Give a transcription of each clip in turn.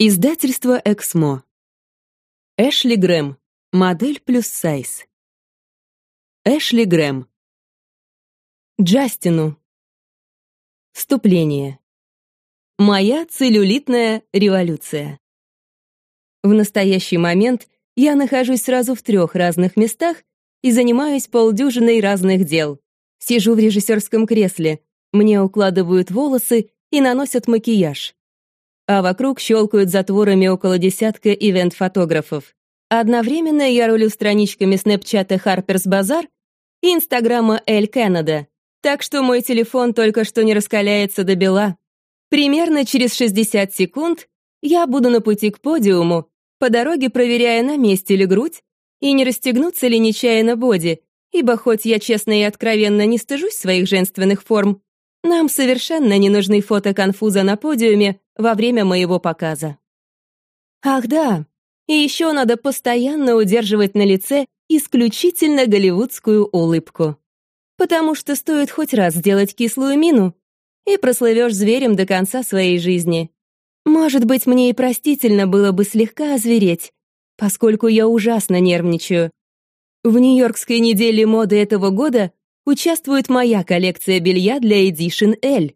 Издательство «Эксмо». Эшли Грэм. Модель плюс сайз. Эшли Грэм. Джастину. Вступление. Моя целлюлитная революция. В настоящий момент я нахожусь сразу в трех разных местах и занимаюсь полдюжиной разных дел. Сижу в режиссерском кресле, мне укладывают волосы и наносят макияж а вокруг щелкают затворами около десятка ивент-фотографов. Одновременно я рулю страничками снэпчата Harper's Bazaar и инстаграма Эль Canada, так что мой телефон только что не раскаляется до бела. Примерно через 60 секунд я буду на пути к подиуму, по дороге проверяя, на месте ли грудь и не расстегнуться ли нечаянно боди, ибо хоть я честно и откровенно не стыжусь своих женственных форм, нам совершенно не нужны фото конфуза на подиуме во время моего показа. Ах да, и еще надо постоянно удерживать на лице исключительно голливудскую улыбку. Потому что стоит хоть раз сделать кислую мину, и прослывешь зверем до конца своей жизни. Может быть, мне и простительно было бы слегка озвереть, поскольку я ужасно нервничаю. В Нью-Йоркской неделе моды этого года участвует моя коллекция белья для Edition L,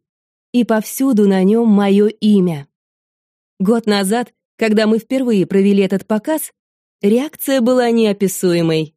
и повсюду на нем мое имя. Год назад, когда мы впервые провели этот показ, реакция была неописуемой.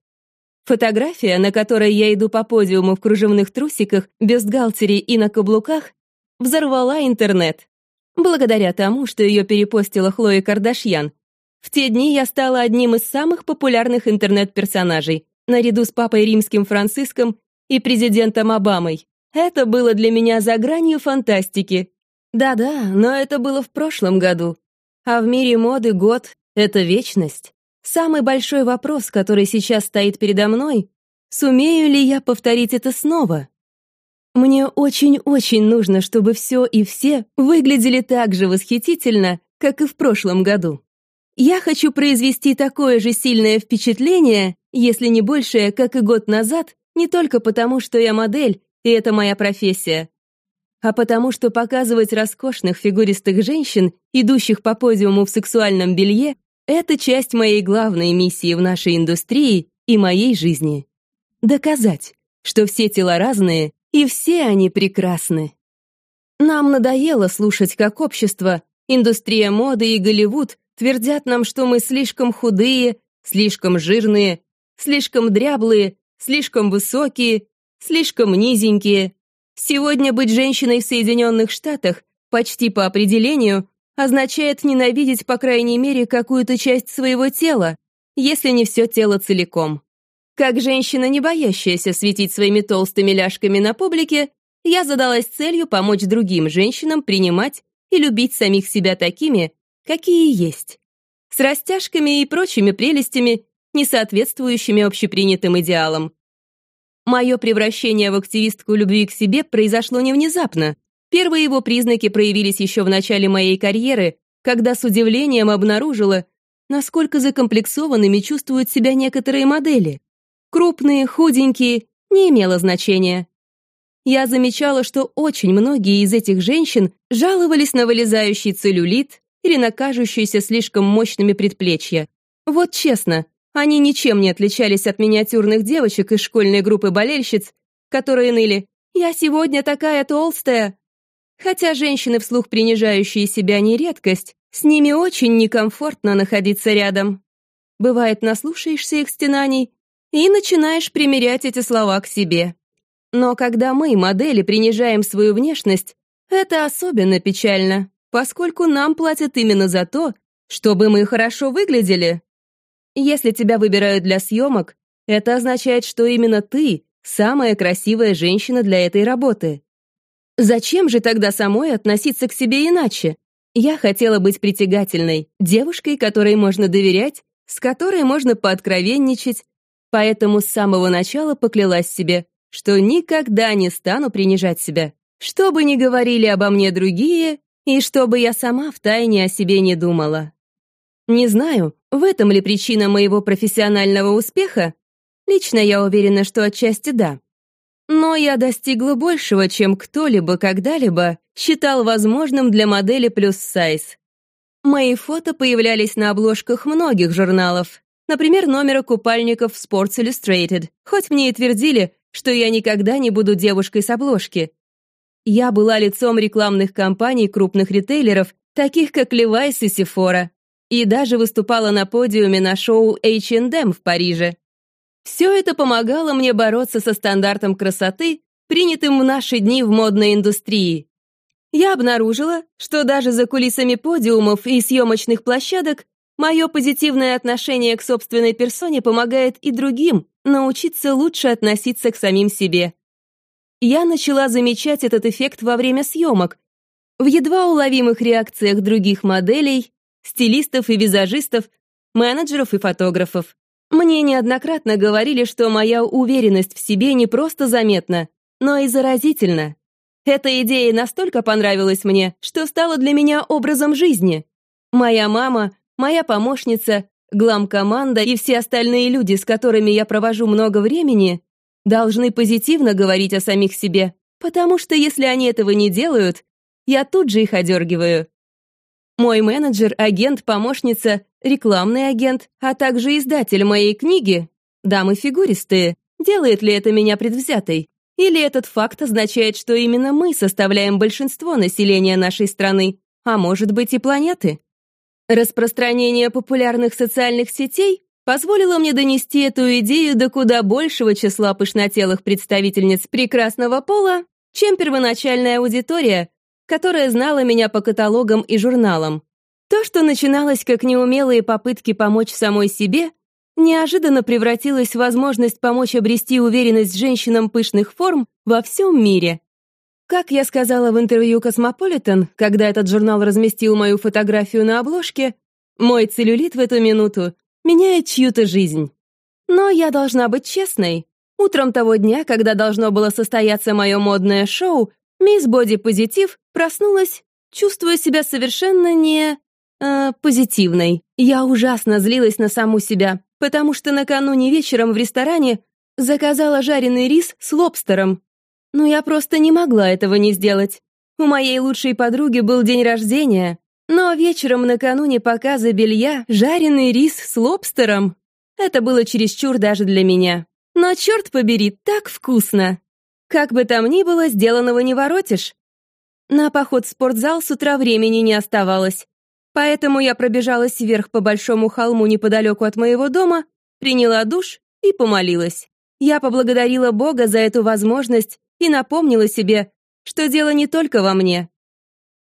Фотография, на которой я иду по подиуму в кружевных трусиках, бюстгальтере и на каблуках, взорвала интернет. Благодаря тому, что ее перепостила Хлоя Кардашьян. В те дни я стала одним из самых популярных интернет-персонажей, наряду с папой римским Франциском и президентом Обамой. Это было для меня за гранью фантастики. Да-да, но это было в прошлом году. А в мире моды год — это вечность. Самый большой вопрос, который сейчас стоит передо мной — сумею ли я повторить это снова? Мне очень-очень нужно, чтобы все и все выглядели так же восхитительно, как и в прошлом году. Я хочу произвести такое же сильное впечатление, если не большее, как и год назад, не только потому, что я модель, и это моя профессия, а потому что показывать роскошных фигуристых женщин, идущих по подиуму в сексуальном белье, это часть моей главной миссии в нашей индустрии и моей жизни. Доказать, что все тела разные, и все они прекрасны. Нам надоело слушать, как общество, индустрия моды и Голливуд твердят нам, что мы слишком худые, слишком жирные, слишком дряблые, слишком высокие, слишком низенькие. Сегодня быть женщиной в Соединенных Штатах почти по определению означает ненавидеть по крайней мере какую-то часть своего тела, если не все тело целиком. Как женщина, не боящаяся светить своими толстыми ляжками на публике, я задалась целью помочь другим женщинам принимать и любить самих себя такими, какие есть. С растяжками и прочими прелестями, не соответствующими общепринятым идеалам. Мое превращение в активистку любви к себе произошло не внезапно. Первые его признаки проявились еще в начале моей карьеры, когда с удивлением обнаружила, насколько закомплексованными чувствуют себя некоторые модели. Крупные, худенькие, не имело значения. Я замечала, что очень многие из этих женщин жаловались на вылезающий целлюлит или на кажущиеся слишком мощными предплечья. Вот честно, они ничем не отличались от миниатюрных девочек из школьной группы болельщиц, которые ныли «Я сегодня такая толстая». Хотя женщины, вслух принижающие себя, не редкость, с ними очень некомфортно находиться рядом. Бывает, наслушаешься их стенаний и начинаешь примерять эти слова к себе. Но когда мы, модели, принижаем свою внешность, это особенно печально, поскольку нам платят именно за то, чтобы мы хорошо выглядели. Если тебя выбирают для съемок, это означает, что именно ты — самая красивая женщина для этой работы. Зачем же тогда самой относиться к себе иначе? Я хотела быть притягательной, девушкой, которой можно доверять, с которой можно пооткровенничать, поэтому с самого начала поклялась себе, что никогда не стану принижать себя, что бы ни говорили обо мне другие, и чтобы я сама втайне о себе не думала. Не знаю, в этом ли причина моего профессионального успеха? Лично я уверена, что отчасти да. Но я достигла большего, чем кто-либо когда-либо считал возможным для модели плюс сайз. Мои фото появлялись на обложках многих журналов, например, номера купальников Sports Illustrated, хоть мне и твердили, что я никогда не буду девушкой с обложки. Я была лицом рекламных кампаний крупных ритейлеров, таких как Levi's и Sephora, и даже выступала на подиуме на шоу H&M в Париже. Все это помогало мне бороться со стандартом красоты, принятым в наши дни в модной индустрии. Я обнаружила, что даже за кулисами подиумов и съемочных площадок мое позитивное отношение к собственной персоне помогает и другим научиться лучше относиться к самим себе я начала замечать этот эффект во время съемок, в едва уловимых реакциях других моделей, стилистов и визажистов, менеджеров и фотографов. Мне неоднократно говорили, что моя уверенность в себе не просто заметна, но и заразительна. Эта идея настолько понравилась мне, что стала для меня образом жизни. Моя мама, моя помощница, глам-команда и все остальные люди, с которыми я провожу много времени, должны позитивно говорить о самих себе, потому что если они этого не делают, я тут же их одергиваю. Мой менеджер, агент, помощница, рекламный агент, а также издатель моей книги «Дамы фигуристые» делает ли это меня предвзятой? Или этот факт означает, что именно мы составляем большинство населения нашей страны, а может быть и планеты? Распространение популярных социальных сетей позволило мне донести эту идею до куда большего числа пышнотелых представительниц прекрасного пола, чем первоначальная аудитория, которая знала меня по каталогам и журналам. То, что начиналось как неумелые попытки помочь самой себе, неожиданно превратилось в возможность помочь обрести уверенность женщинам пышных форм во всем мире. Как я сказала в интервью «Космополитен», когда этот журнал разместил мою фотографию на обложке, мой целлюлит в эту минуту меняет чью-то жизнь. Но я должна быть честной. Утром того дня, когда должно было состояться мое модное шоу, мисс Боди Позитив проснулась, чувствуя себя совершенно не... Э, позитивной. Я ужасно злилась на саму себя, потому что накануне вечером в ресторане заказала жареный рис с лобстером. Но я просто не могла этого не сделать. У моей лучшей подруги был день рождения, но вечером накануне показа белья жареный рис с лобстером. Это было чересчур даже для меня. Но черт побери, так вкусно! Как бы там ни было, сделанного не воротишь. На поход в спортзал с утра времени не оставалось. Поэтому я пробежалась вверх по большому холму неподалеку от моего дома, приняла душ и помолилась. Я поблагодарила Бога за эту возможность и напомнила себе, что дело не только во мне.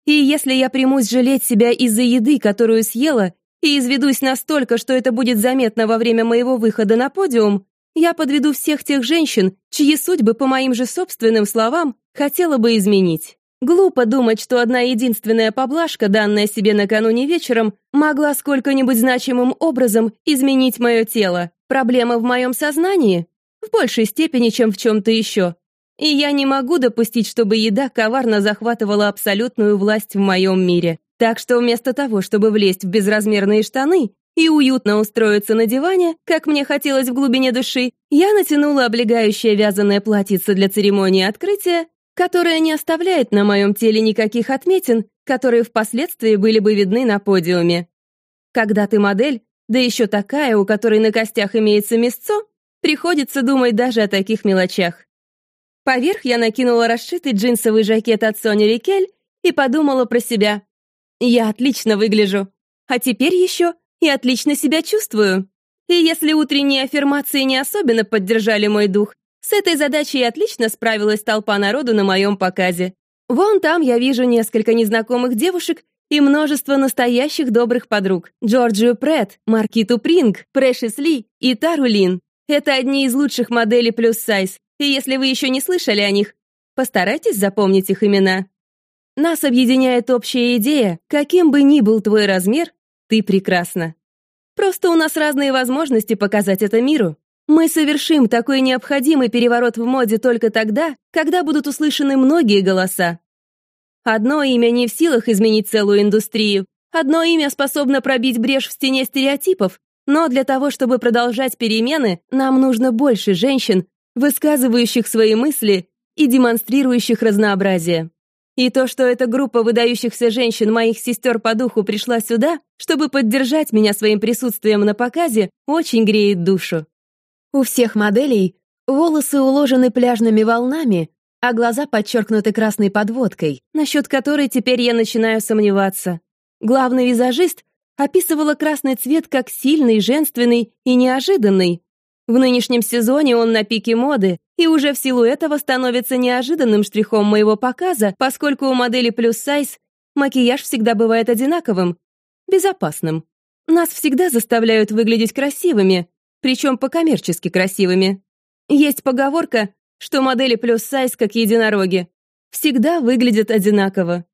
И если я примусь жалеть себя из-за еды, которую съела, и изведусь настолько, что это будет заметно во время моего выхода на подиум, я подведу всех тех женщин, чьи судьбы, по моим же собственным словам, хотела бы изменить. Глупо думать, что одна единственная поблажка, данная себе накануне вечером, могла сколько-нибудь значимым образом изменить мое тело. Проблема в моем сознании? В большей степени, чем в чем-то еще. И я не могу допустить, чтобы еда коварно захватывала абсолютную власть в моем мире. Так что вместо того, чтобы влезть в безразмерные штаны и уютно устроиться на диване, как мне хотелось в глубине души, я натянула облегающее вязаное платьице для церемонии открытия, которое не оставляет на моем теле никаких отметин, которые впоследствии были бы видны на подиуме. Когда ты модель, да еще такая, у которой на костях имеется мясцо, приходится думать даже о таких мелочах. Поверх я накинула расшитый джинсовый жакет от Сони Рикель и подумала про себя. Я отлично выгляжу. А теперь еще и отлично себя чувствую. И если утренние аффирмации не особенно поддержали мой дух, с этой задачей отлично справилась толпа народу на моем показе. Вон там я вижу несколько незнакомых девушек и множество настоящих добрых подруг. Джорджию Прэтт, Маркиту Принг, Прэшис Ли и Тару Лин. Это одни из лучших моделей плюс сайз, и если вы еще не слышали о них, постарайтесь запомнить их имена. Нас объединяет общая идея, каким бы ни был твой размер, ты прекрасна. Просто у нас разные возможности показать это миру. Мы совершим такой необходимый переворот в моде только тогда, когда будут услышаны многие голоса. Одно имя не в силах изменить целую индустрию. Одно имя способно пробить брешь в стене стереотипов, но для того, чтобы продолжать перемены, нам нужно больше женщин, высказывающих свои мысли и демонстрирующих разнообразие. И то, что эта группа выдающихся женщин моих сестер по духу пришла сюда, чтобы поддержать меня своим присутствием на показе, очень греет душу. У всех моделей волосы уложены пляжными волнами, а глаза подчеркнуты красной подводкой, насчет которой теперь я начинаю сомневаться. Главный визажист описывала красный цвет как сильный, женственный и неожиданный. В нынешнем сезоне он на пике моды, и уже в силу этого становится неожиданным штрихом моего показа, поскольку у модели плюс сайз макияж всегда бывает одинаковым, безопасным. Нас всегда заставляют выглядеть красивыми, причем по-коммерчески красивыми. Есть поговорка, что модели плюс сайз, как единороги, всегда выглядят одинаково.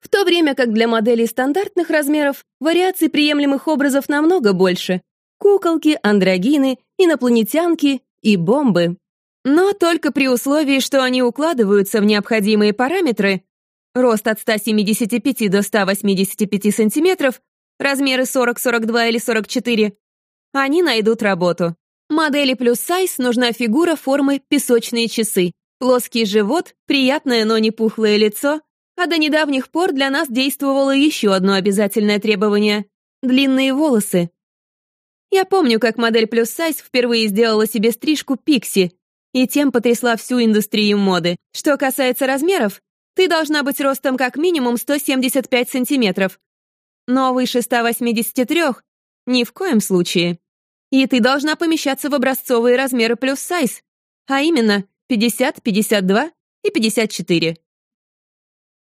В то время как для моделей стандартных размеров вариаций приемлемых образов намного больше. Куколки, андрогины, инопланетянки и бомбы. Но только при условии, что они укладываются в необходимые параметры, рост от 175 до 185 сантиметров, размеры 40, 42 или 44, они найдут работу. Модели плюс сайз нужна фигура формы песочные часы, плоский живот, приятное, но не пухлое лицо, а до недавних пор для нас действовало еще одно обязательное требование — длинные волосы. Я помню, как модель плюс сайз впервые сделала себе стрижку пикси, и тем потрясла всю индустрию моды. Что касается размеров, ты должна быть ростом как минимум 175 сантиметров, но выше 183 — ни в коем случае. И ты должна помещаться в образцовые размеры плюс сайз, а именно 50, 52 и 54.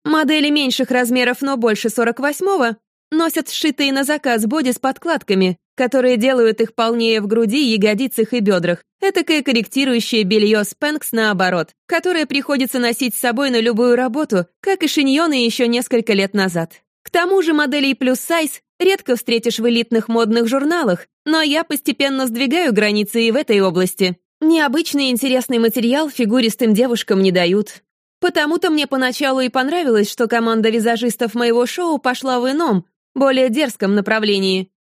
Модели меньших размеров, но больше 48-го, носят сшитые на заказ боди с подкладками, которые делают их полнее в груди, ягодицах и бедрах. Этакое корректирующее белье Спэнкс наоборот, которое приходится носить с собой на любую работу, как и шиньоны еще несколько лет назад. К тому же моделей плюс сайз редко встретишь в элитных модных журналах, но я постепенно сдвигаю границы и в этой области. Необычный интересный материал фигуристым девушкам не дают. Потому-то мне поначалу и понравилось, что команда визажистов моего шоу пошла в ином, более дерзком направлении.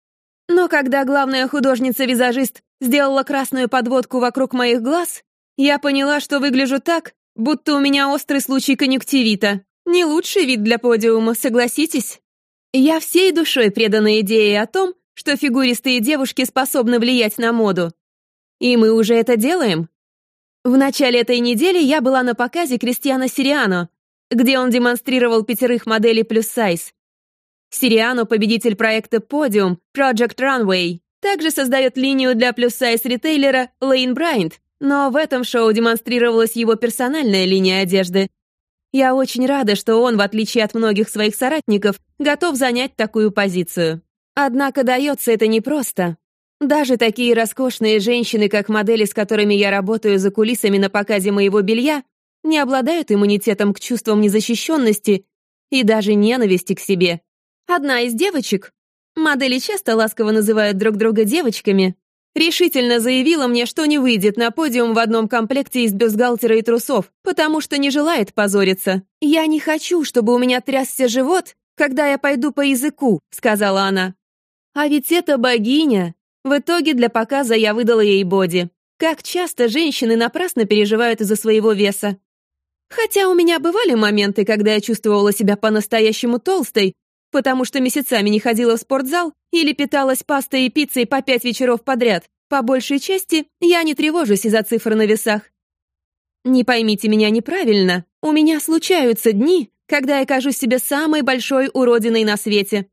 Но когда главная художница-визажист сделала красную подводку вокруг моих глаз, я поняла, что выгляжу так, будто у меня острый случай конъюнктивита. Не лучший вид для подиума, согласитесь? Я всей душой предана идее о том, что фигуристые девушки способны влиять на моду. И мы уже это делаем. В начале этой недели я была на показе Кристиана Сириано, где он демонстрировал пятерых моделей плюс сайз. Сириано — победитель проекта Podium Project Runway. Также создает линию для плюс-сайз ритейлера Lane Bryant, но в этом шоу демонстрировалась его персональная линия одежды. Я очень рада, что он, в отличие от многих своих соратников, готов занять такую позицию. Однако дается это непросто. Даже такие роскошные женщины, как модели, с которыми я работаю за кулисами на показе моего белья, не обладают иммунитетом к чувствам незащищенности и даже ненависти к себе. Одна из девочек, модели часто ласково называют друг друга девочками, решительно заявила мне, что не выйдет на подиум в одном комплекте из бюстгальтера и трусов, потому что не желает позориться. «Я не хочу, чтобы у меня трясся живот, когда я пойду по языку», — сказала она. «А ведь это богиня!» В итоге для показа я выдала ей боди. Как часто женщины напрасно переживают из-за своего веса. Хотя у меня бывали моменты, когда я чувствовала себя по-настоящему толстой, потому что месяцами не ходила в спортзал или питалась пастой и пиццей по пять вечеров подряд. По большей части я не тревожусь из-за цифр на весах. Не поймите меня неправильно, у меня случаются дни, когда я кажусь себе самой большой уродиной на свете.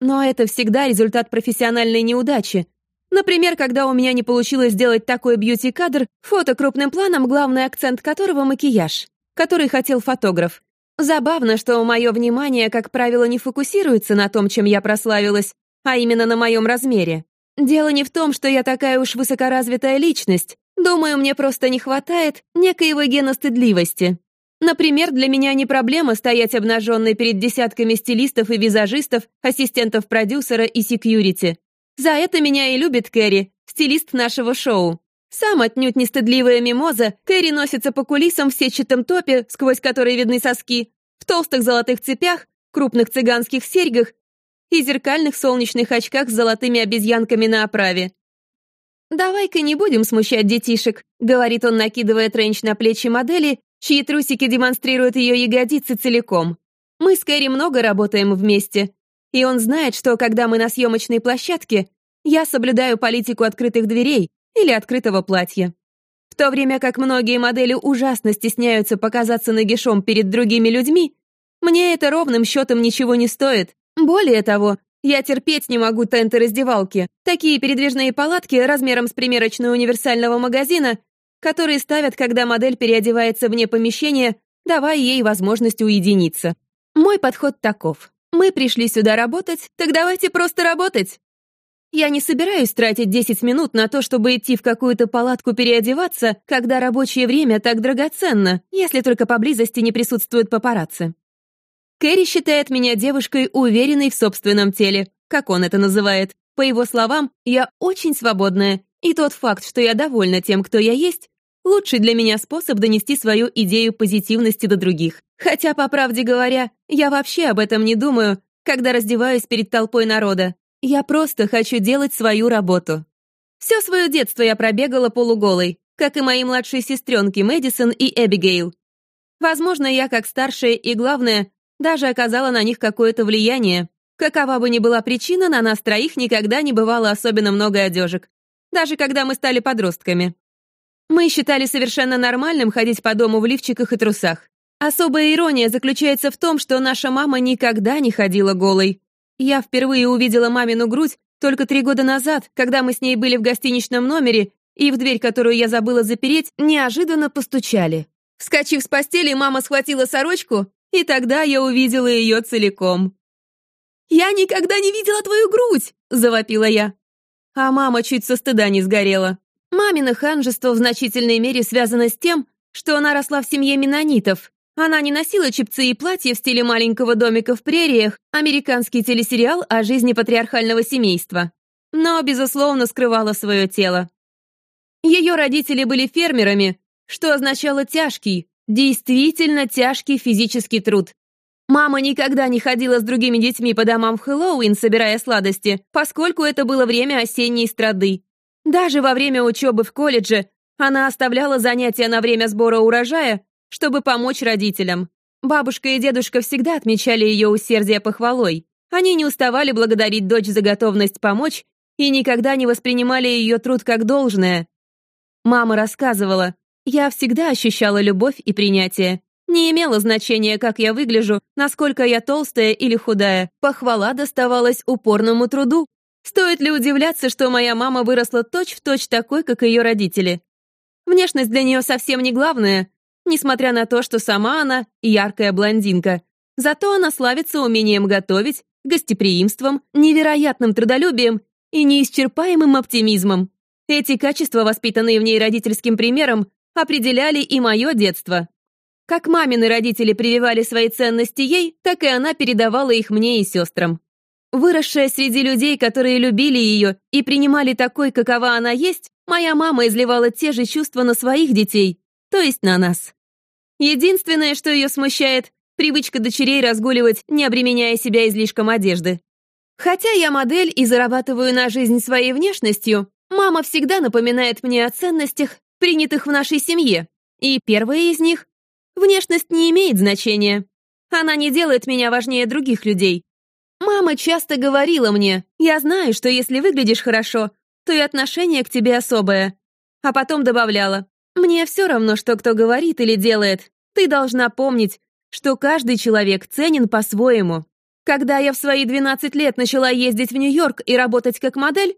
Но это всегда результат профессиональной неудачи. Например, когда у меня не получилось сделать такой бьюти-кадр, фото крупным планом, главный акцент которого — макияж, который хотел фотограф. Забавно, что мое внимание, как правило, не фокусируется на том, чем я прославилась, а именно на моем размере. Дело не в том, что я такая уж высокоразвитая личность. Думаю, мне просто не хватает некоего гена стыдливости. Например, для меня не проблема стоять обнаженной перед десятками стилистов и визажистов, ассистентов продюсера и секьюрити. За это меня и любит Кэрри, стилист нашего шоу. Сам отнюдь не стыдливая мимоза, Кэрри носится по кулисам в сетчатом топе, сквозь который видны соски, в толстых золотых цепях, крупных цыганских серьгах и зеркальных солнечных очках с золотыми обезьянками на оправе. «Давай-ка не будем смущать детишек», — говорит он, накидывая тренч на плечи модели, чьи трусики демонстрируют ее ягодицы целиком. Мы с Кэрри много работаем вместе, и он знает, что когда мы на съемочной площадке, я соблюдаю политику открытых дверей или открытого платья. В то время как многие модели ужасно стесняются показаться нагишом перед другими людьми, мне это ровным счетом ничего не стоит. Более того, я терпеть не могу тенты раздевалки, такие передвижные палатки размером с примерочную универсального магазина, которые ставят, когда модель переодевается вне помещения, давая ей возможность уединиться. Мой подход таков. Мы пришли сюда работать, так давайте просто работать. Я не собираюсь тратить 10 минут на то, чтобы идти в какую-то палатку переодеваться, когда рабочее время так драгоценно, если только поблизости не присутствуют папарацци. Кэрри считает меня девушкой, уверенной в собственном теле, как он это называет. По его словам, я очень свободная, и тот факт, что я довольна тем, кто я есть, лучший для меня способ донести свою идею позитивности до других. Хотя, по правде говоря, я вообще об этом не думаю, когда раздеваюсь перед толпой народа. Я просто хочу делать свою работу. Все свое детство я пробегала полуголой, как и мои младшие сестренки Мэдисон и Эбигейл. Возможно, я, как старшая и, главное, даже оказала на них какое-то влияние. Какова бы ни была причина, на нас троих никогда не бывало особенно много одежек. Даже когда мы стали подростками. Мы считали совершенно нормальным ходить по дому в лифчиках и трусах. Особая ирония заключается в том, что наша мама никогда не ходила голой. Я впервые увидела мамину грудь только три года назад, когда мы с ней были в гостиничном номере, и в дверь, которую я забыла запереть, неожиданно постучали. Вскочив с постели, мама схватила сорочку, и тогда я увидела ее целиком. «Я никогда не видела твою грудь!» — завопила я. А мама чуть со стыда не сгорела. Мамино ханжество в значительной мере связано с тем, что она росла в семье менонитов, она не носила чипцы и платья в стиле маленького домика в прериях, американский телесериал о жизни патриархального семейства. Но, безусловно, скрывала свое тело. Ее родители были фермерами, что означало тяжкий, действительно тяжкий физический труд. Мама никогда не ходила с другими детьми по домам в Хэллоуин, собирая сладости, поскольку это было время осенней страды. Даже во время учебы в колледже она оставляла занятия на время сбора урожая, чтобы помочь родителям. Бабушка и дедушка всегда отмечали ее усердие похвалой. Они не уставали благодарить дочь за готовность помочь и никогда не воспринимали ее труд как должное. Мама рассказывала, я всегда ощущала любовь и принятие. Не имело значения, как я выгляжу, насколько я толстая или худая. Похвала доставалась упорному труду. Стоит ли удивляться, что моя мама выросла точь-в-точь точь такой, как ее родители? Внешность для нее совсем не главное, несмотря на то, что сама она яркая блондинка. Зато она славится умением готовить, гостеприимством, невероятным трудолюбием и неисчерпаемым оптимизмом. Эти качества, воспитанные в ней родительским примером, определяли и мое детство. Как мамины родители прививали свои ценности ей, так и она передавала их мне и сестрам. Выросшая среди людей, которые любили ее и принимали такой, какова она есть, моя мама изливала те же чувства на своих детей, то есть на нас. Единственное, что ее смущает, привычка дочерей разгуливать, не обременяя себя излишком одежды. Хотя я модель и зарабатываю на жизнь своей внешностью, мама всегда напоминает мне о ценностях, принятых в нашей семье. И первая из них — внешность не имеет значения. Она не делает меня важнее других людей. Мама часто говорила мне, я знаю, что если выглядишь хорошо, то и отношение к тебе особое. А потом добавляла, мне все равно, что кто говорит или делает. Ты должна помнить, что каждый человек ценен по-своему. Когда я в свои 12 лет начала ездить в Нью-Йорк и работать как модель,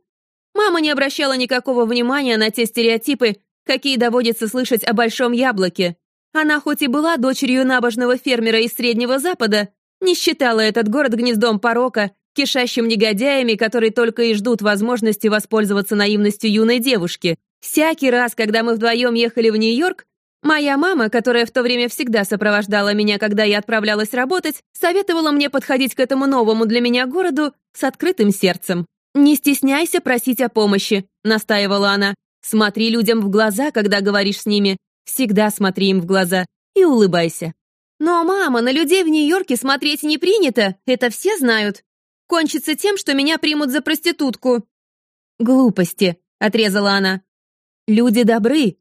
мама не обращала никакого внимания на те стереотипы, какие доводится слышать о Большом Яблоке. Она хоть и была дочерью набожного фермера из Среднего Запада, не считала этот город гнездом порока, кишащим негодяями, которые только и ждут возможности воспользоваться наивностью юной девушки. Всякий раз, когда мы вдвоем ехали в Нью-Йорк, моя мама, которая в то время всегда сопровождала меня, когда я отправлялась работать, советовала мне подходить к этому новому для меня городу с открытым сердцем. «Не стесняйся просить о помощи», — настаивала она. «Смотри людям в глаза, когда говоришь с ними. Всегда смотри им в глаза и улыбайся». «Но, мама, на людей в Нью-Йорке смотреть не принято, это все знают. Кончится тем, что меня примут за проститутку». «Глупости», — отрезала она. Люди добры.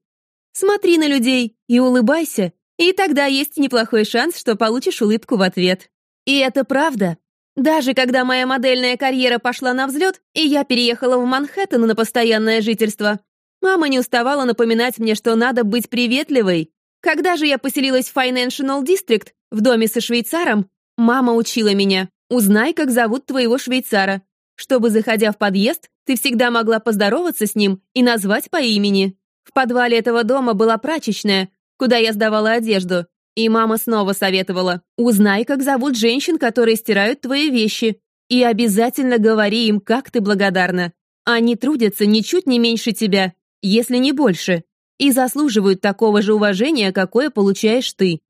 Смотри на людей и улыбайся, и тогда есть неплохой шанс, что получишь улыбку в ответ. И это правда. Даже когда моя модельная карьера пошла на взлет, и я переехала в Манхэттен на постоянное жительство, мама не уставала напоминать мне, что надо быть приветливой. Когда же я поселилась в Financial District, в доме со швейцаром, мама учила меня «Узнай, как зовут твоего швейцара, чтобы, заходя в подъезд, ты всегда могла поздороваться с ним и назвать по имени». В подвале этого дома была прачечная, куда я сдавала одежду, и мама снова советовала «Узнай, как зовут женщин, которые стирают твои вещи, и обязательно говори им, как ты благодарна. Они трудятся ничуть не меньше тебя, если не больше, и заслуживают такого же уважения, какое получаешь ты.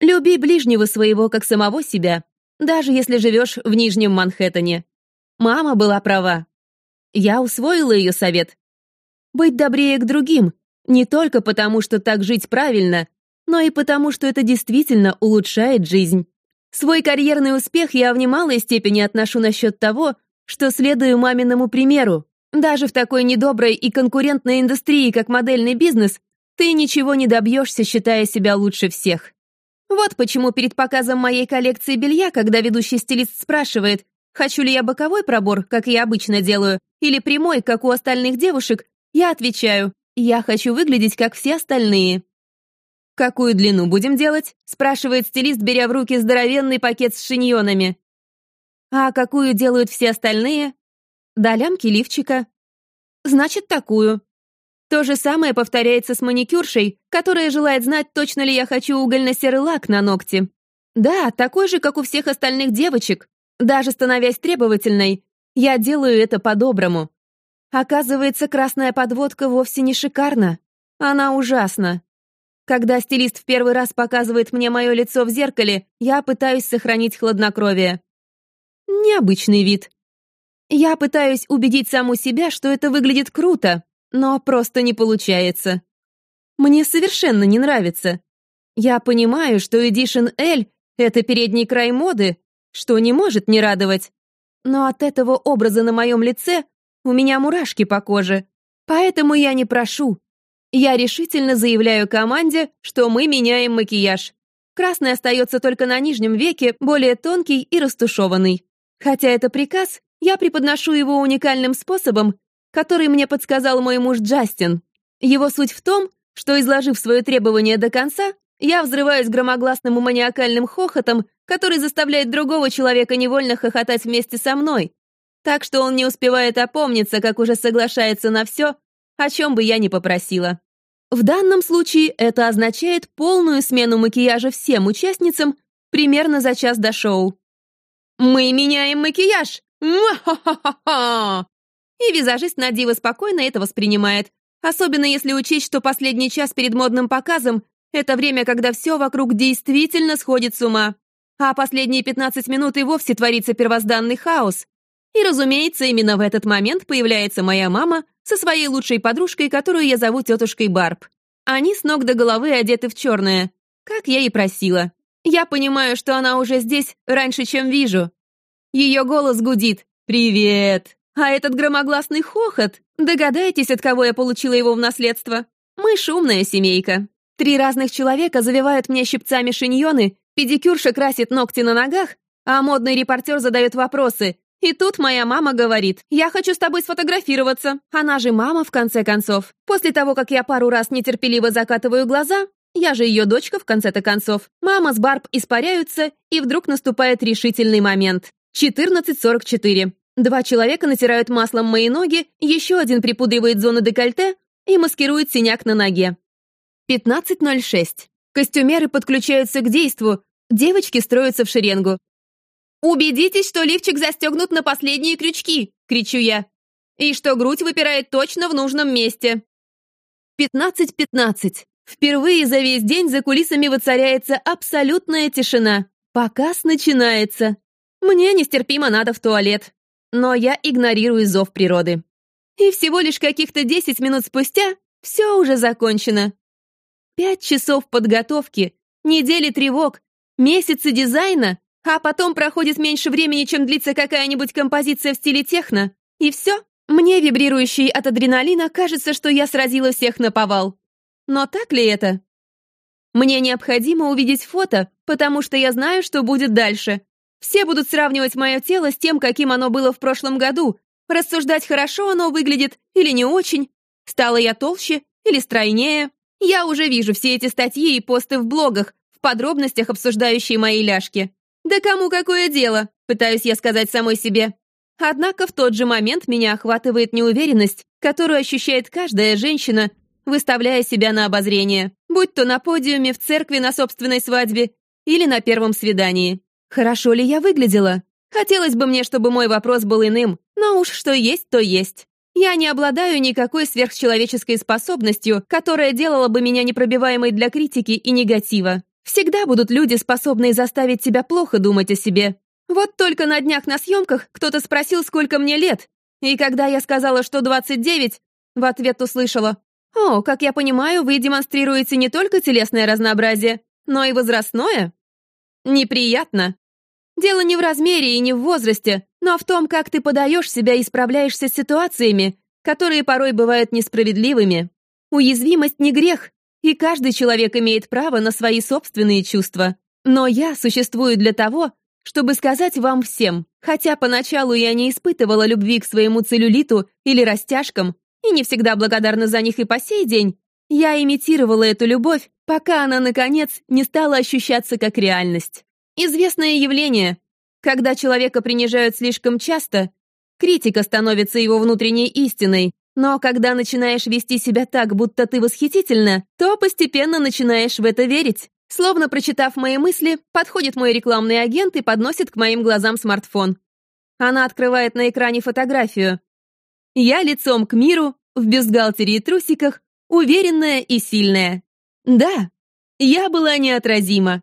Люби ближнего своего, как самого себя, даже если живешь в Нижнем Манхэттене. Мама была права. Я усвоила ее совет. Быть добрее к другим, не только потому, что так жить правильно, но и потому, что это действительно улучшает жизнь. Свой карьерный успех я в немалой степени отношу насчет того, что следую маминому примеру. Даже в такой недоброй и конкурентной индустрии, как модельный бизнес, ты ничего не добьешься, считая себя лучше всех. Вот почему перед показом моей коллекции белья, когда ведущий стилист спрашивает, хочу ли я боковой пробор, как я обычно делаю, или прямой, как у остальных девушек, я отвечаю, я хочу выглядеть, как все остальные. «Какую длину будем делать?» — спрашивает стилист, беря в руки здоровенный пакет с шиньонами. «А какую делают все остальные?» «До лямки лифчика». «Значит, такую». То же самое повторяется с маникюршей, которая желает знать, точно ли я хочу угольно-серый лак на ногти. Да, такой же, как у всех остальных девочек. Даже становясь требовательной, я делаю это по-доброму. Оказывается, красная подводка вовсе не шикарна. Она ужасна. Когда стилист в первый раз показывает мне мое лицо в зеркале, я пытаюсь сохранить хладнокровие. Необычный вид. Я пытаюсь убедить саму себя, что это выглядит круто, но просто не получается. Мне совершенно не нравится. Я понимаю, что Edition L — это передний край моды, что не может не радовать. Но от этого образа на моем лице у меня мурашки по коже. Поэтому я не прошу, я решительно заявляю команде, что мы меняем макияж. Красный остается только на нижнем веке, более тонкий и растушеванный. Хотя это приказ, я преподношу его уникальным способом, который мне подсказал мой муж Джастин. Его суть в том, что, изложив свое требование до конца, я взрываюсь громогласным и маниакальным хохотом, который заставляет другого человека невольно хохотать вместе со мной. Так что он не успевает опомниться, как уже соглашается на все, о чем бы я ни попросила. В данном случае это означает полную смену макияжа всем участницам примерно за час до шоу. «Мы меняем макияж! Ха-ха-ха-ха!» И визажист Надива спокойно это воспринимает, особенно если учесть, что последний час перед модным показом — это время, когда все вокруг действительно сходит с ума, а последние 15 минут и вовсе творится первозданный хаос. И, разумеется, именно в этот момент появляется моя мама со своей лучшей подружкой, которую я зову тетушкой Барб. Они с ног до головы одеты в черное, как я и просила. Я понимаю, что она уже здесь раньше, чем вижу. Ее голос гудит «Привет!» А этот громогласный хохот, догадайтесь, от кого я получила его в наследство. Мы шумная семейка. Три разных человека завивают мне щипцами шиньоны, педикюрша красит ногти на ногах, а модный репортер задает вопросы, и тут моя мама говорит, «Я хочу с тобой сфотографироваться». Она же мама, в конце концов. После того, как я пару раз нетерпеливо закатываю глаза, я же ее дочка, в конце-то концов. Мама с Барб испаряются, и вдруг наступает решительный момент. 14.44. Два человека натирают маслом мои ноги, еще один припудривает зону декольте и маскирует синяк на ноге. 15.06. Костюмеры подключаются к действу, девочки строятся в шеренгу. «Убедитесь, что лифчик застегнут на последние крючки!» — кричу я. «И что грудь выпирает точно в нужном месте!» 15-15. Впервые за весь день за кулисами воцаряется абсолютная тишина. Показ начинается. Мне нестерпимо надо в туалет. Но я игнорирую зов природы. И всего лишь каких-то 10 минут спустя все уже закончено. Пять часов подготовки, недели тревог, месяцы дизайна, а потом проходит меньше времени, чем длится какая-нибудь композиция в стиле техно, и все. Мне, вибрирующий от адреналина, кажется, что я сразила всех на повал. Но так ли это? Мне необходимо увидеть фото, потому что я знаю, что будет дальше. Все будут сравнивать мое тело с тем, каким оно было в прошлом году, рассуждать, хорошо оно выглядит или не очень, стала я толще или стройнее. Я уже вижу все эти статьи и посты в блогах, в подробностях обсуждающие мои ляжки. Да кому какое дело, пытаюсь я сказать самой себе. Однако в тот же момент меня охватывает неуверенность, которую ощущает каждая женщина, выставляя себя на обозрение, будь то на подиуме, в церкви на собственной свадьбе или на первом свидании. Хорошо ли я выглядела? Хотелось бы мне, чтобы мой вопрос был иным, но уж что есть, то есть. Я не обладаю никакой сверхчеловеческой способностью, которая делала бы меня непробиваемой для критики и негатива. Всегда будут люди, способные заставить тебя плохо думать о себе. Вот только на днях на съемках кто-то спросил, сколько мне лет. И когда я сказала, что 29, в ответ услышала, «О, как я понимаю, вы демонстрируете не только телесное разнообразие, но и возрастное?» Неприятно. Дело не в размере и не в возрасте, но в том, как ты подаешь себя и справляешься с ситуациями, которые порой бывают несправедливыми. Уязвимость не грех, и каждый человек имеет право на свои собственные чувства. Но я существую для того, чтобы сказать вам всем, хотя поначалу я не испытывала любви к своему целлюлиту или растяжкам, и не всегда благодарна за них и по сей день, я имитировала эту любовь, пока она, наконец, не стала ощущаться как реальность. Известное явление. Когда человека принижают слишком часто, критика становится его внутренней истиной, но когда начинаешь вести себя так, будто ты восхитительна, то постепенно начинаешь в это верить. Словно прочитав мои мысли, подходит мой рекламный агент и подносит к моим глазам смартфон. Она открывает на экране фотографию. Я лицом к миру, в бюстгальтере и трусиках, уверенная и сильная. Да, я была неотразима.